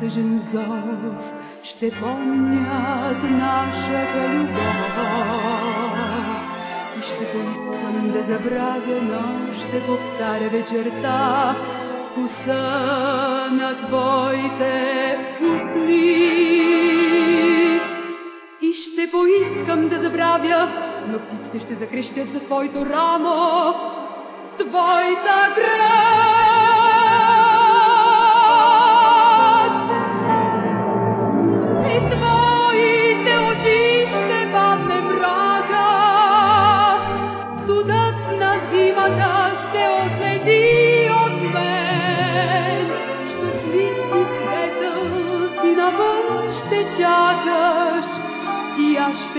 тъжен зов ще помня за нашата любов. И ще поискам да забравя, но ще повтаря вечерта вкуса на твоите вкусни. И ще поискам да забравя, но птиците ще закрещят за твоето рамо, твоята гръб.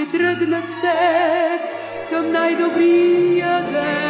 ще тръгнат те към най-добрия ден.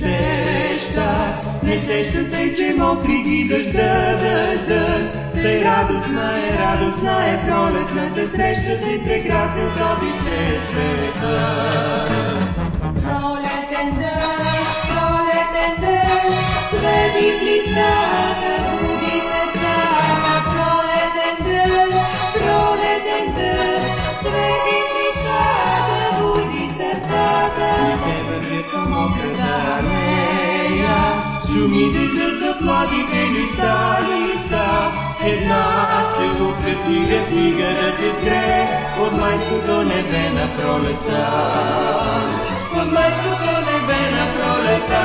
сеща, не сеща се, че мокри ги дъжда, дъжда. Тъй е, радостна е, радостна е пролетната среща, тъй прекрасен добит е света. Пролетен ден, пролетен ден, сведи блистата, буди светлана. Пролетен ден, пролетен ден, сведи блистата, буди светлана. И те вървят към окръга алея, шумите за заплатите листа. стига, стига да те зре, от майското небе на пролета. От майското небе на пролета.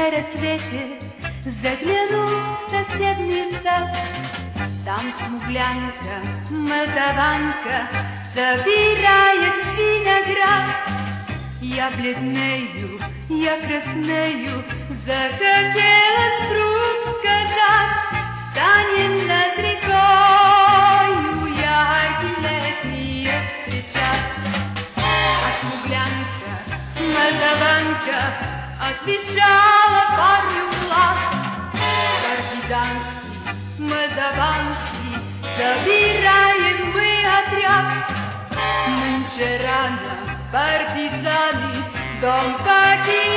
на рассвете загляну в соседний сад. Там смуглянка, мазаванка собирает виноград. Я бледнею, я краснею, захотела вдруг сказать, станем над рекою я встречать. А смуглянка, мазаванка отвечает. The virajem moja triak, męczerania, partyzani, dąbaki.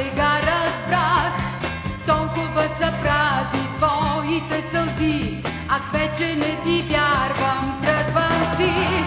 сега разбрах, толкова са прази твоите сълзи, аз вече не ти вярвам, тръгвам си.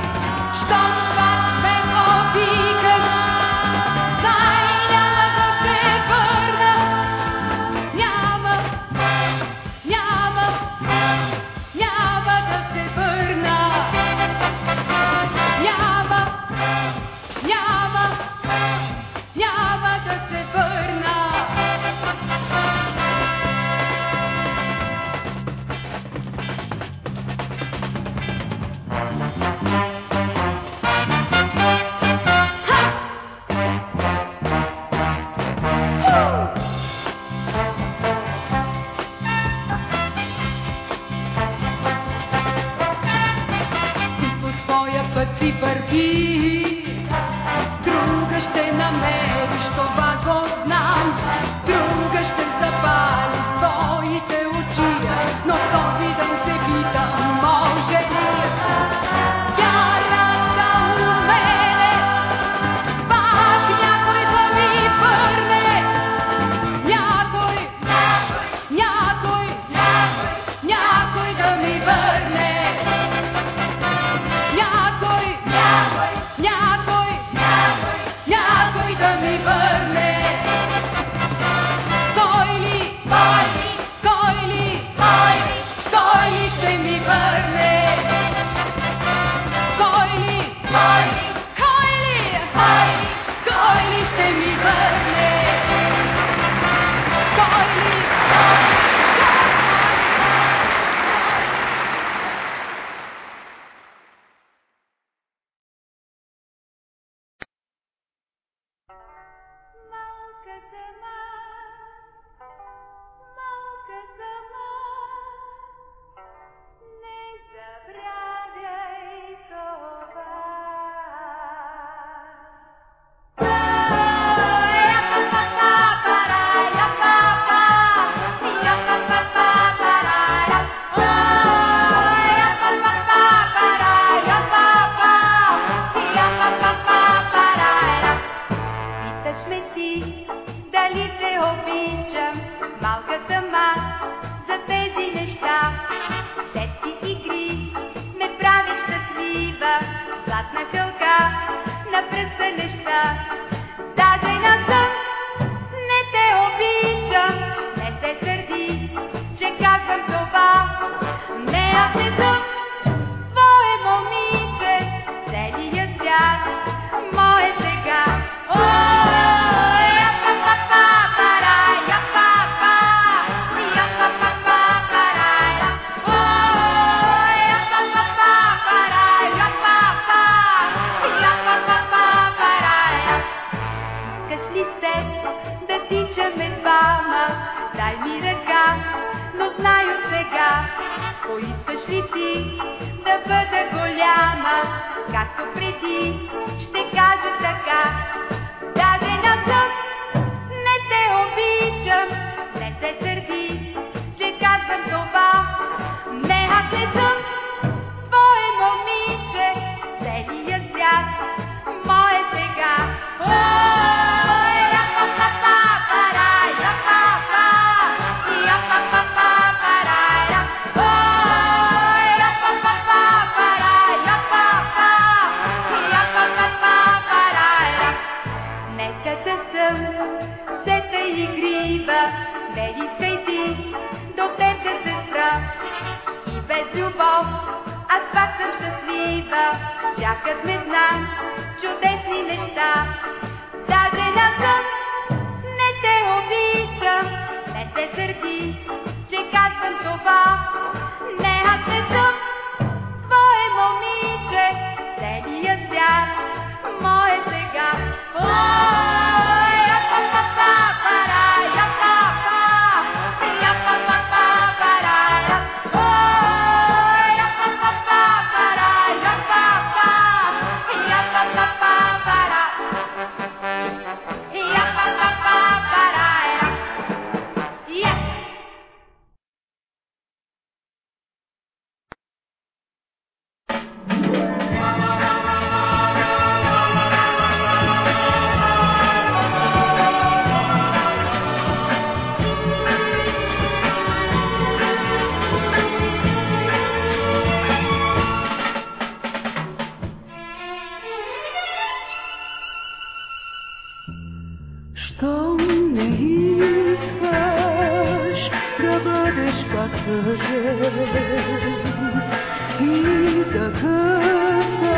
и да късаш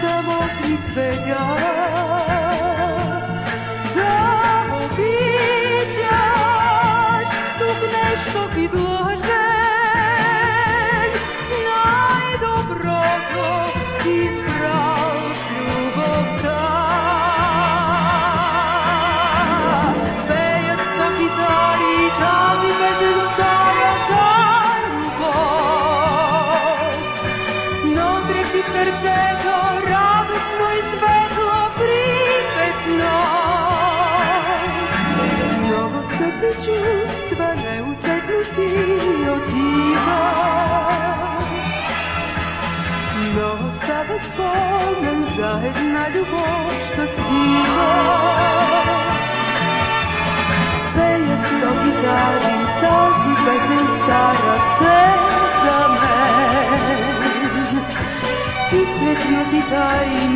само при цветя. time.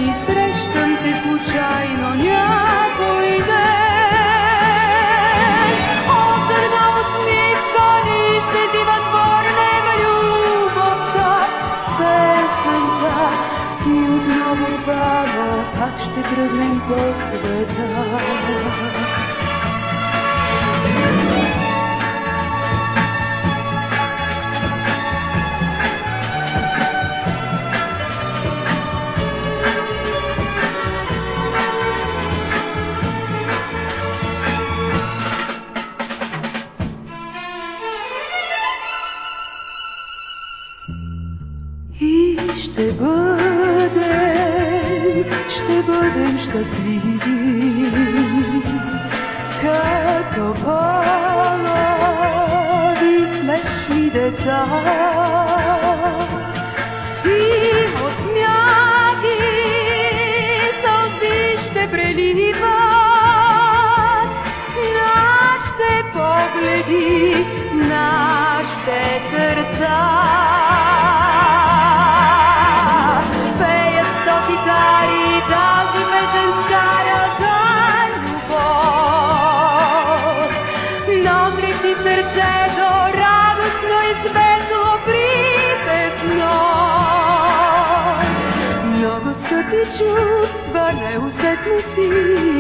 чувства неусетно си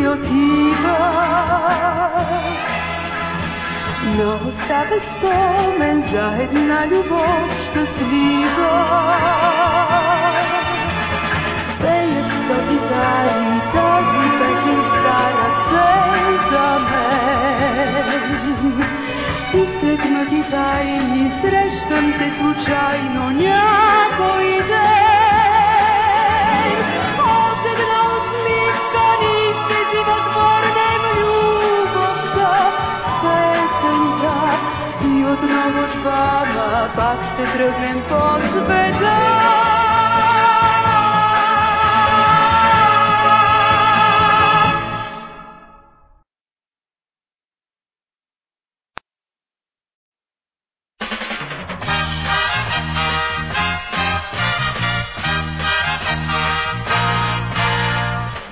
отива. Но остава спомен за една любов щастлива. Пеят сто гитари, тази песен стара се за мен. И сред мъдите тайни срещам те случайно някой ден. отново двама, пак ще тръгнем под света.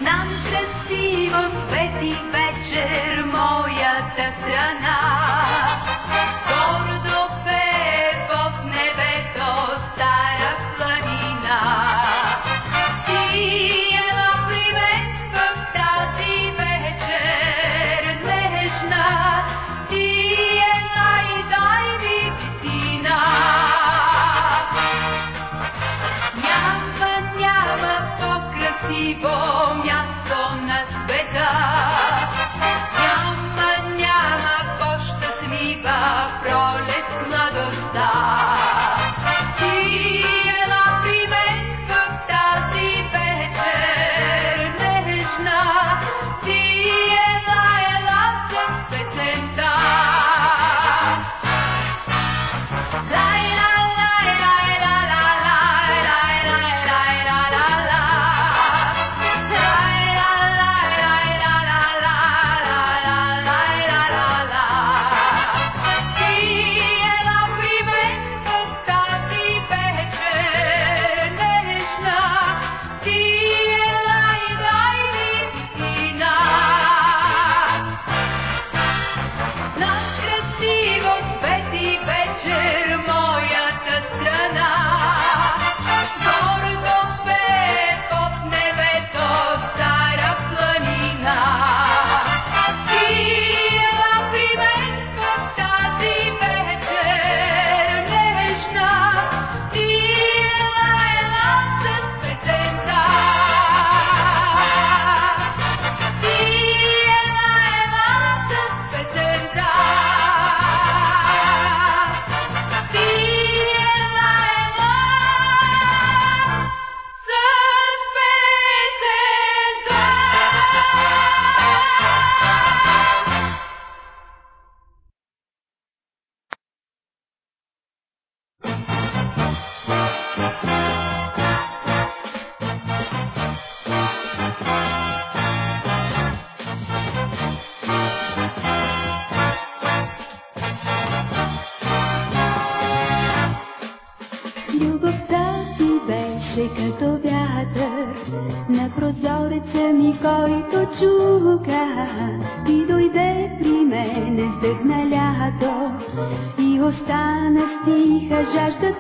Нам красиво свети вечер моята страна.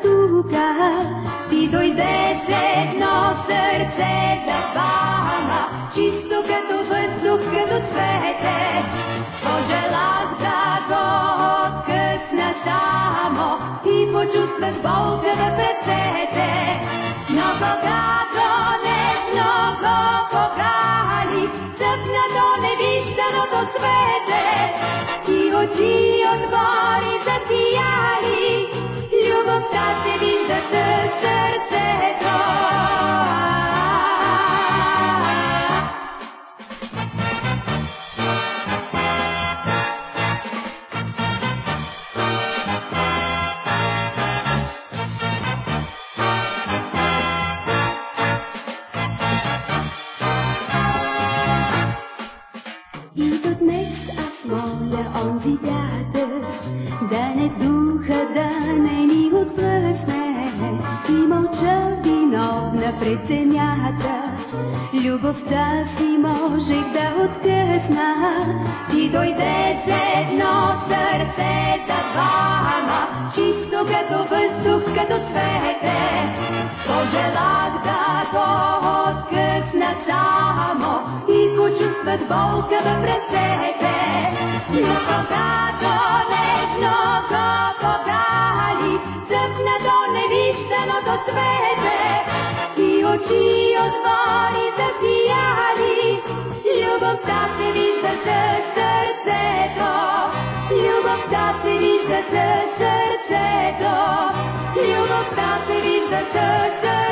тука, ти дойде с едно сърце да пама, чисто като въздух, като цвете. Пожелах да го откъсна само ти почувствах болка да прецете. Но когато не много покани, цъпна до невижданото цвете, ти очи отвори засияли. ta cylindre kot volke v presete, na bogato nežno go podali, srpna do nevišteno do svete, ki oči otvori zasijali, ljubom statevi za srce to, ljubom statevi za srce to, ljubom statevi za srce to.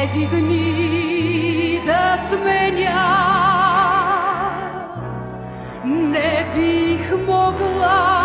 Кажи как ви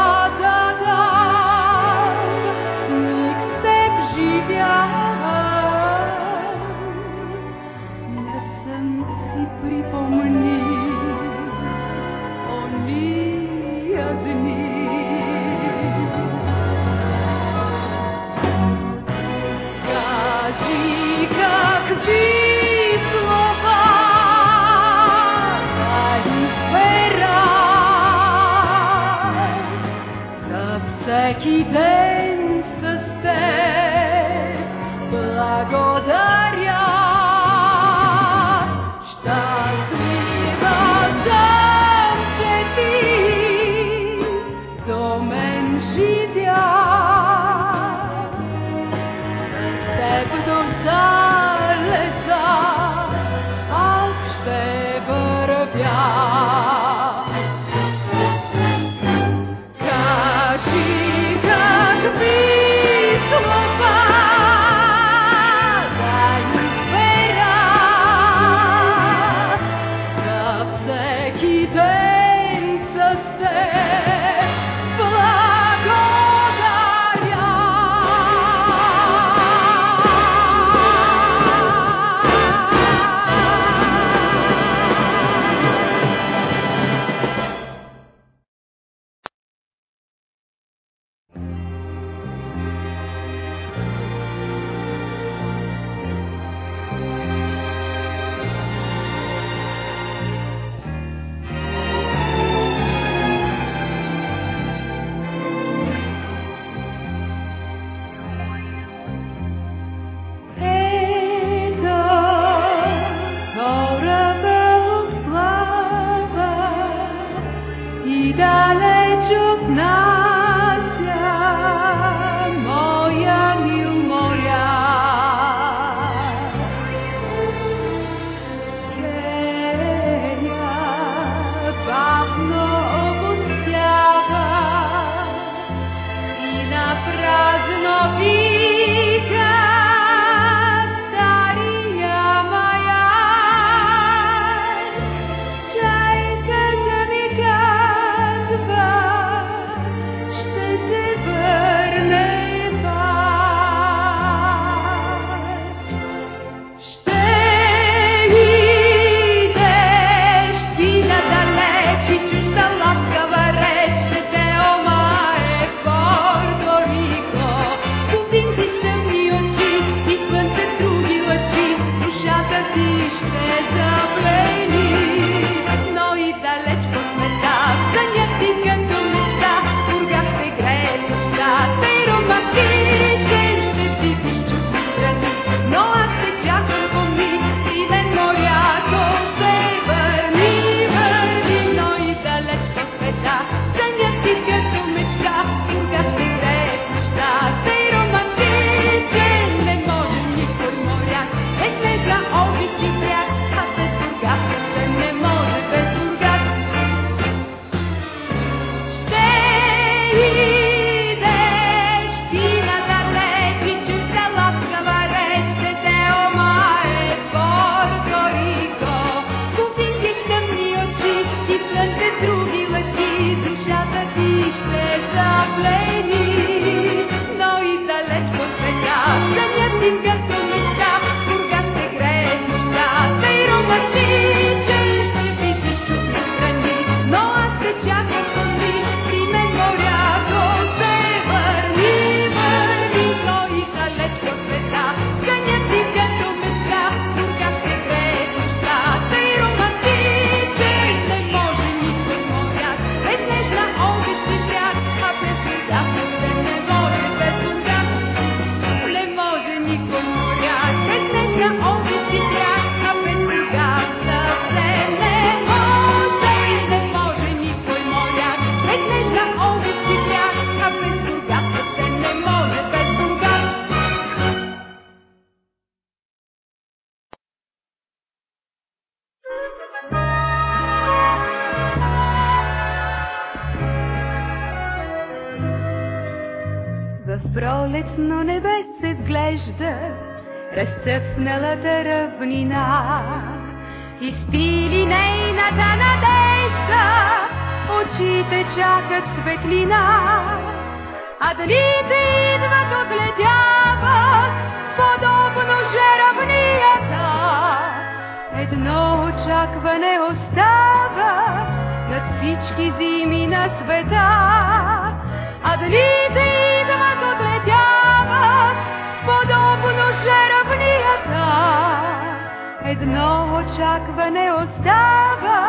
очакване остава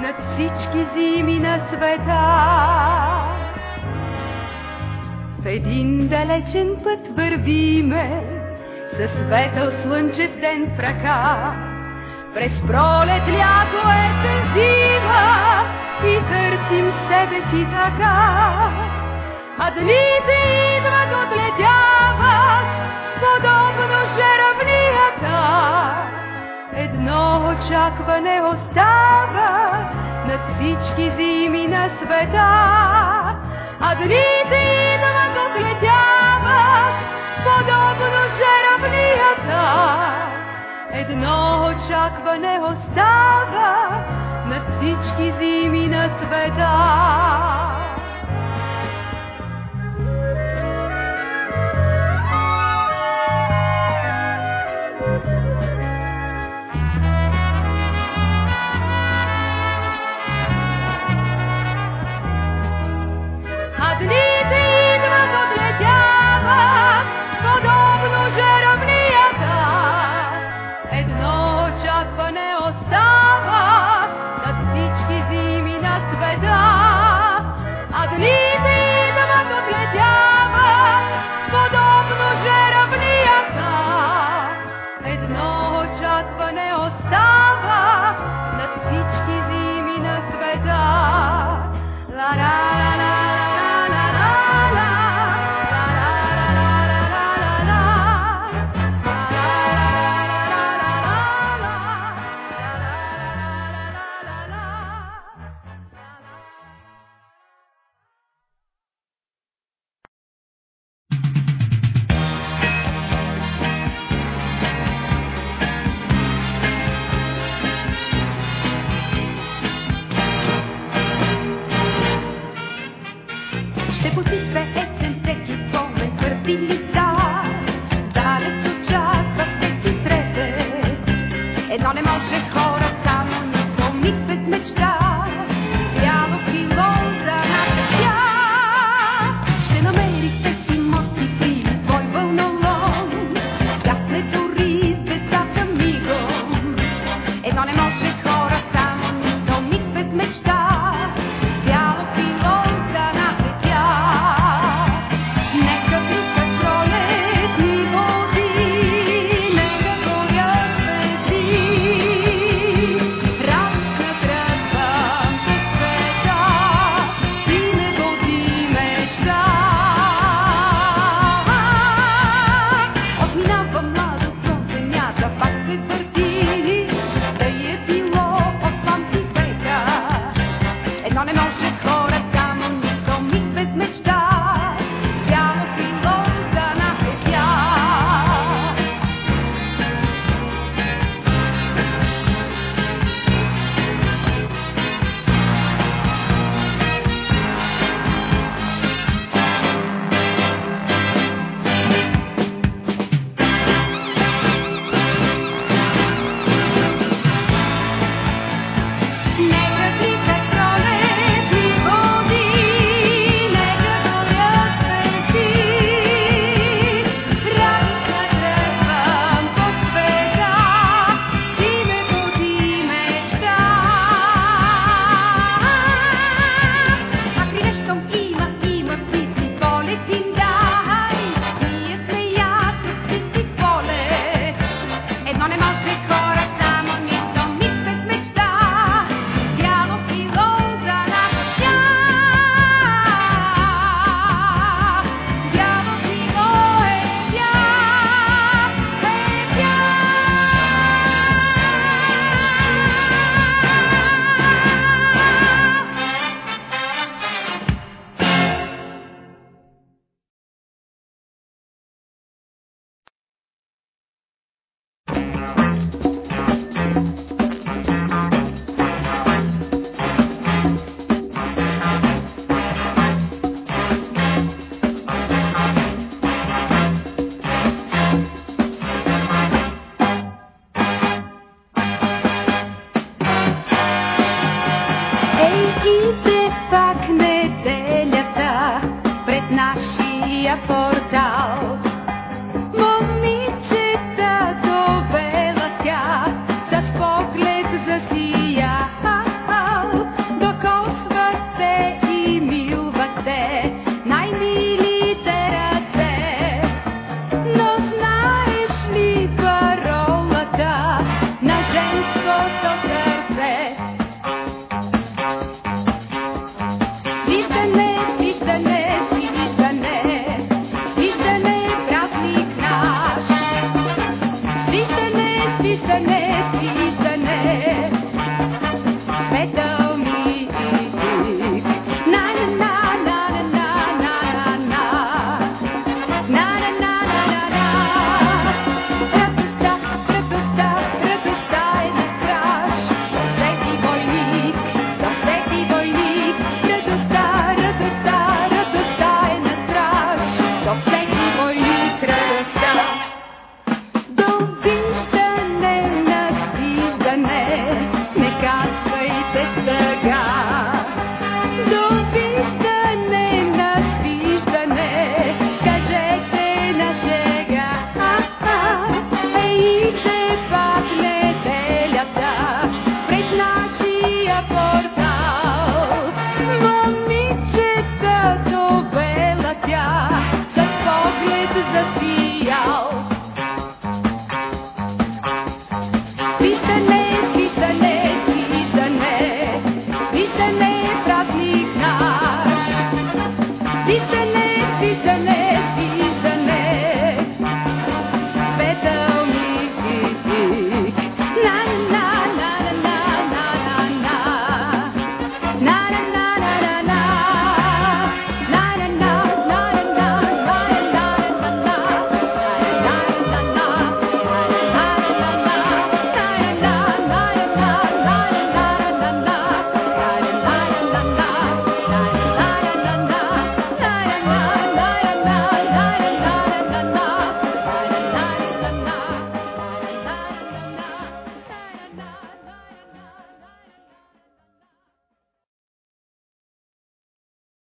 над всички зими на света. В един далечен път вървиме, за светъл слънчев ден в ръка. През пролет, лято, есен, зима и търсим себе си така. А дните идват, отлетяват, подобно едно очакване остава над всички зими на света. А дните идват, отлетяват, подобно жаравнията. Едно очакване остава над всички зими на света.